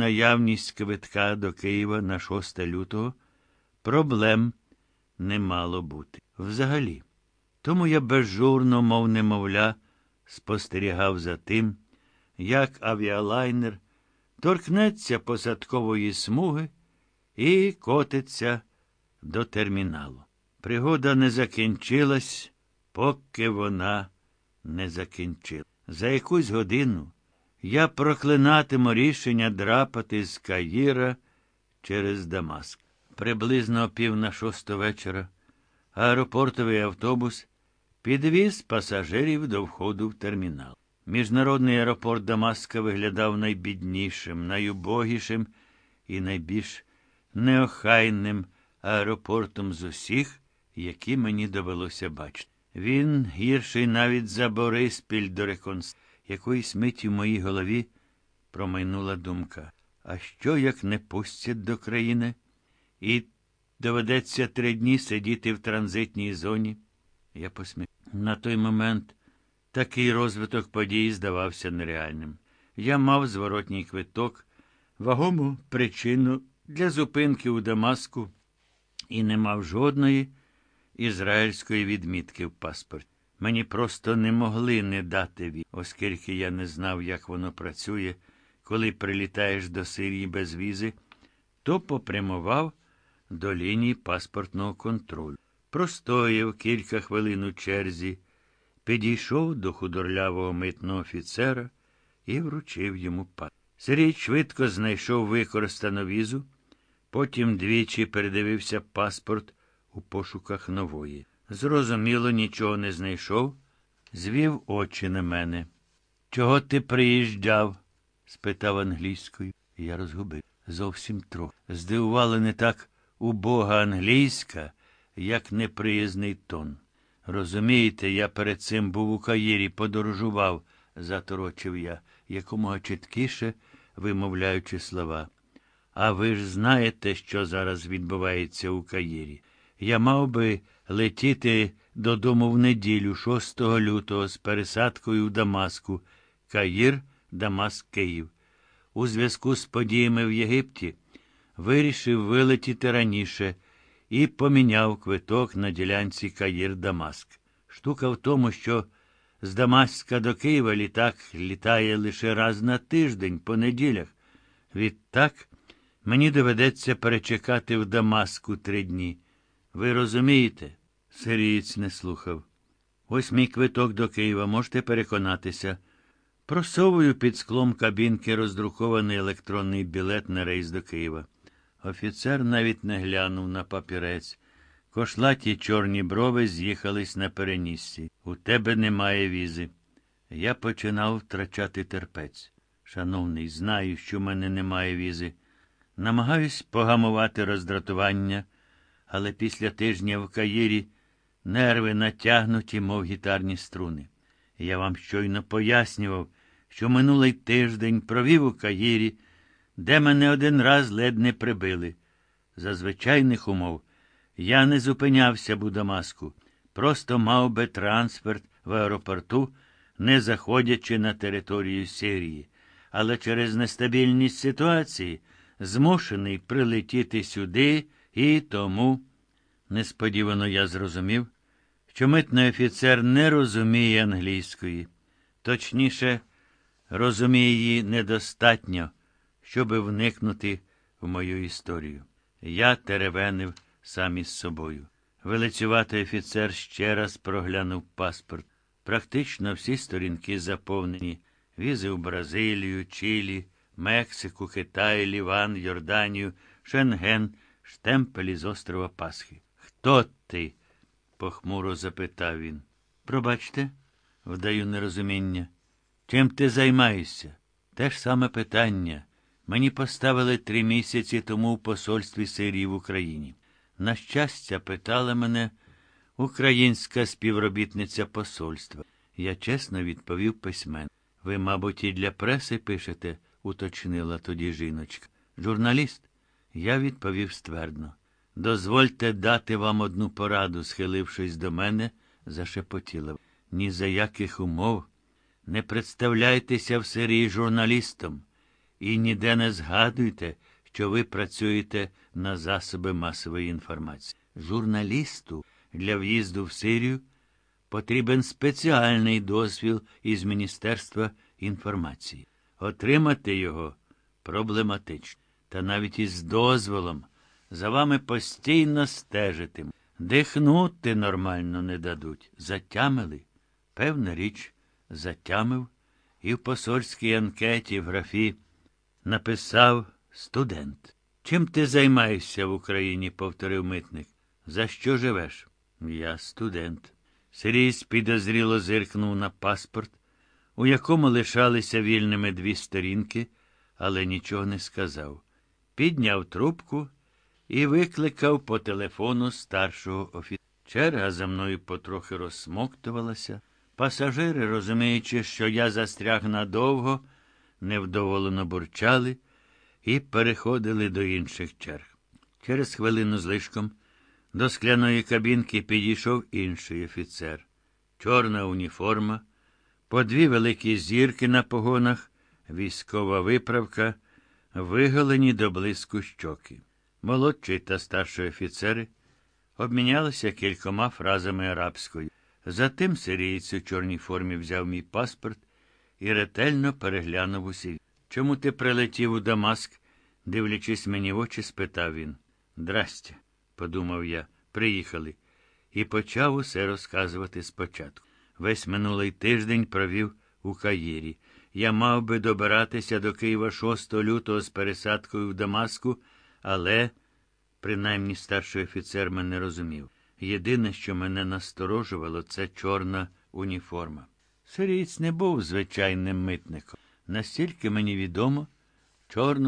наявність квитка до Києва на 6 лютого проблем не мало бути. Взагалі. Тому я безжурно, мов немовля, спостерігав за тим, як авіалайнер торкнеться посадкової смуги і котиться до терміналу. Пригода не закінчилась, поки вона не закінчила. За якусь годину я проклинатиму рішення драпати з Каїра через Дамаск. Приблизно пів на шосту вечора аеропортовий автобус підвіз пасажирів до входу в термінал. Міжнародний аеропорт Дамаска виглядав найбіднішим, найубогішим і найбільш неохайним аеропортом з усіх, які мені довелося бачити. Він гірший навіть за Бориспіль до реконструкції. Якоїсь миті в моїй голові промайнула думка. А що, як не пустять до країни? І доведеться три дні сидіти в транзитній зоні? Я посміх. На той момент такий розвиток подій здавався нереальним. Я мав зворотній квиток, вагому причину для зупинки у Дамаску і не мав жодної ізраїльської відмітки в паспорті. Мені просто не могли не дати від, оскільки я не знав, як воно працює, коли прилітаєш до Сирії без візи, то попрямував до лінії паспортного контролю. Простояв кілька хвилин у черзі, підійшов до худорлявого митного офіцера і вручив йому паспорт. Сирій швидко знайшов використану візу, потім двічі передивився паспорт у пошуках нової. Зрозуміло, нічого не знайшов, звів очі на мене. Чого ти приїжджав? спитав англійською. Я розгубив. Зовсім трохи. Здивувала не так убога англійська, як неприязний тон. Розумієте, я перед цим був у Каїрі, подорожував, заторочив я, якомога чіткіше вимовляючи слова. А ви ж знаєте, що зараз відбувається у Каїрі. Я мав би летіти додому в неділю, 6 лютого, з пересадкою в Дамаску, Каїр, Дамаск, Київ. У зв'язку з подіями в Єгипті вирішив вилетіти раніше і поміняв квиток на ділянці Каїр Дамаск. Штука в тому, що з Дамаска до Києва літак літає лише раз на тиждень по неділях. Відтак мені доведеться перечекати в Дамаску три дні. Ви розумієте? Сирієць не слухав. Ось мій квиток до Києва, можете переконатися. Просовую під склом кабінки роздрукований електронний білет на рейс до Києва. Офіцер навіть не глянув на папірець. Кошлаті чорні брови з'їхались на перенісці. У тебе немає візи. Я починав втрачати терпець. Шановний, знаю, що в мене немає візи. Намагаюсь погамувати роздратування, але після тижня в Каїрі нерви натягнуті, мов гітарні струни. Я вам щойно пояснював, що минулий тиждень провів у Каїрі, де мене один раз ледь не прибили. За звичайних умов я не зупинявся б у Дамаску, просто мав би трансферт в аеропорту, не заходячи на територію Сирії, але через нестабільність ситуації змушений прилетіти сюди і тому. Несподівано я зрозумів, що митний офіцер не розуміє англійської, точніше, розуміє її недостатньо, щоби вникнути в мою історію. Я теревенив сам із собою. Велицюватий офіцер ще раз проглянув паспорт. Практично всі сторінки заповнені візи в Бразилію, Чилі, Мексику, Китай, Ліван, Йорданію, Шенген, штемпелі з острова Пасхи. Хто ти? похмуро запитав він. Пробачте, вдаю нерозуміння. Чим ти займаєшся? Те ж саме питання. Мені поставили три місяці тому в посольстві Сирії в Україні. На щастя, питала мене українська співробітниця посольства. Я чесно відповів письмен. Ви, мабуть, і для преси пишете, уточнила тоді жіночка. Журналіст? Я відповів ствердно. Дозвольте дати вам одну пораду, схилившись до мене, зашепотіла. Ні за яких умов не представляйтеся в Сирії журналістом І ніде не згадуйте, що ви працюєте на засоби масової інформації. Журналісту для в'їзду в Сирію потрібен спеціальний дозвіл із Міністерства інформації. Отримати його проблематично. Та навіть із дозволом за вами постійно стежитимуть. Дихнути нормально не дадуть. Затямили. Певна річ, затямив і в посольській анкеті в графі написав студент. Чим ти займаєшся в Україні? повторив митник. За що живеш? Я студент. Сирійсь підозріло зиркнув на паспорт, у якому лишалися вільними дві сторінки, але нічого не сказав. Підняв трубку і викликав по телефону старшого офіцера. Черга за мною потрохи розсмоктувалася. Пасажири, розуміючи, що я застряг надовго, невдоволено бурчали і переходили до інших черг. Через хвилину злишком до скляної кабінки підійшов інший офіцер. Чорна уніформа, по дві великі зірки на погонах, військова виправка, виголені до блиску щоки. Молодший та старший офіцери обмінялися кількома фразами арабською. Затим сирієць у чорній формі взяв мій паспорт і ретельно переглянув усі. Чому ти прилетів у Дамаск? дивлячись мені в очі, спитав він. Здрастя, подумав я, приїхали. І почав усе розказувати спочатку. Весь минулий тиждень провів у Каїрі. Я мав би добиратися до Києва 6 лютого з пересадкою в Дамаску, але, принаймні старший офіцер мене розумів. Єдине, що мене насторожувало, це чорна уніформа. Сирієць не був звичайним митником. Настільки мені відомо, чорну